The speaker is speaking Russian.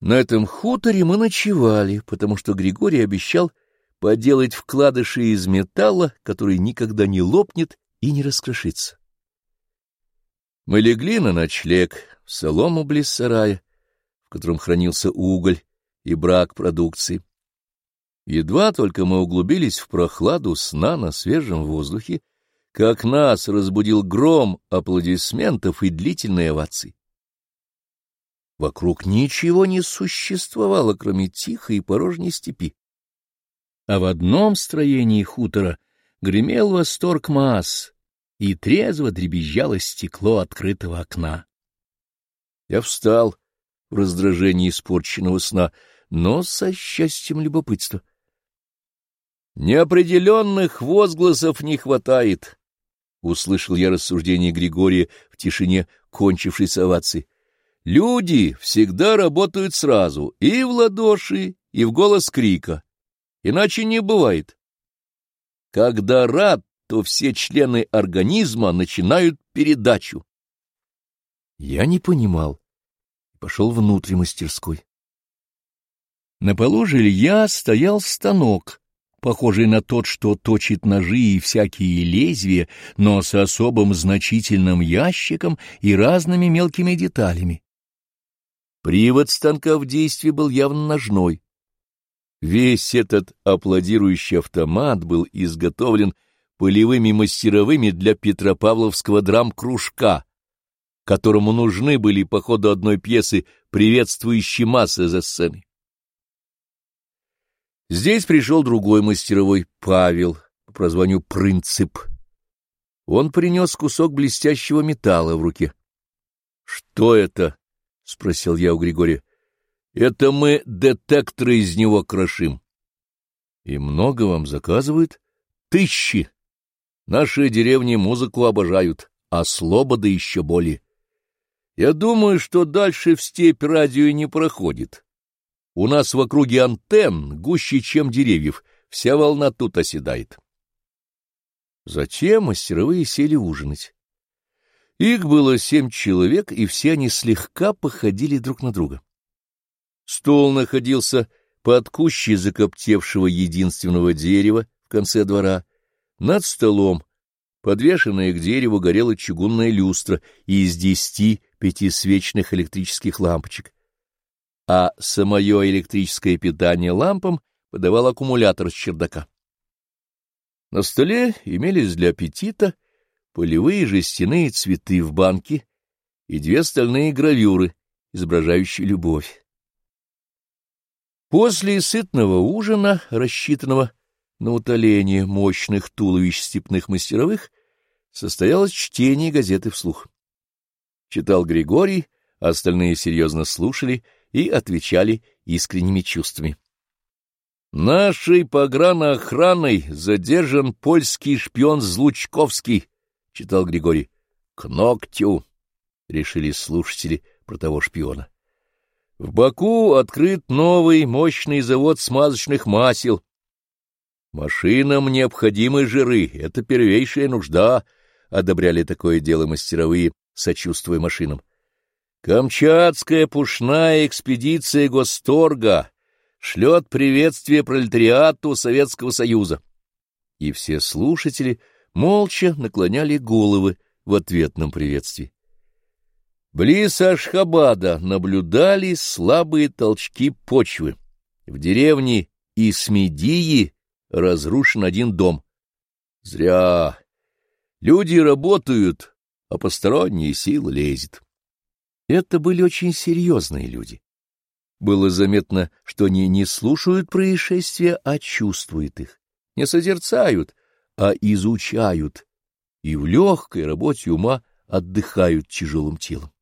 На этом хуторе мы ночевали, потому что Григорий обещал поделать вкладыши из металла, который никогда не лопнет и не раскрошится. Мы легли на ночлег в солому близ сарая, в котором хранился уголь и брак продукции. Едва только мы углубились в прохладу сна на свежем воздухе, как нас разбудил гром аплодисментов и длительной овации. Вокруг ничего не существовало, кроме тихой и порожней степи. А в одном строении хутора гремел восторг масс, и трезво дребезжало стекло открытого окна. Я встал в раздражении испорченного сна, но со счастьем любопытства. Неопределенных возгласов не хватает, — услышал я рассуждение Григория в тишине кончившейся овации. Люди всегда работают сразу, и в ладоши, и в голос крика. Иначе не бывает. Когда рад, то все члены организма начинают передачу. Я не понимал пошел внутрь мастерской. На полу жилья стоял станок, похожий на тот, что точит ножи и всякие лезвия, но с особым значительным ящиком и разными мелкими деталями. Привод станка в действии был явно ножной. Весь этот аплодирующий автомат был изготовлен полевыми мастеровыми для Петропавловского драм-кружка, которому нужны были по ходу одной пьесы приветствующие массы за сценой. Здесь пришел другой мастеровой, Павел, по прозванию Принцип. Он принес кусок блестящего металла в руке. — Что это? — спросил я у Григория. — Это мы детекторы из него крошим. — И много вам заказывают? — Тысячи. Наши деревни музыку обожают, а слобода еще более. Я думаю, что дальше в степь радио не проходит. У нас в округе антенн гуще, чем деревьев, вся волна тут оседает. Затем мастеровые сели ужинать. Их было семь человек, и все они слегка походили друг на друга. Стол находился под кущей закоптевшего единственного дерева в конце двора. Над столом, подвешенная к дереву, горела чугунная люстра из десяти пятисвечных электрических лампочек. А самое электрическое питание лампам подавал аккумулятор с чердака. На столе имелись для аппетита полевые жестяные цветы в банке и две стальные гравюры, изображающие любовь. После сытного ужина, рассчитанного на утоление мощных туловищ степных мастеровых, состоялось чтение газеты вслух. Читал Григорий, остальные серьезно слушали и отвечали искренними чувствами. Нашей пограноохраной задержан польский шпион Злучковский, — читал Григорий. — К ногтю, — решили слушатели про того шпиона. В Баку открыт новый мощный завод смазочных масел. Машинам необходимы жиры, это первейшая нужда, — одобряли такое дело мастеровые, сочувствуя машинам. Камчатская пушная экспедиция Госторга шлет приветствие пролетариату Советского Союза. И все слушатели — молча наклоняли головы в ответном приветствии. Близ Ашхабада наблюдали слабые толчки почвы. В деревне Исмедии разрушен один дом. Зря. Люди работают, а посторонние силы лезет. Это были очень серьезные люди. Было заметно, что они не слушают происшествия, а чувствуют их, не созерцают, а изучают, и в легкой работе ума отдыхают тяжелым телом.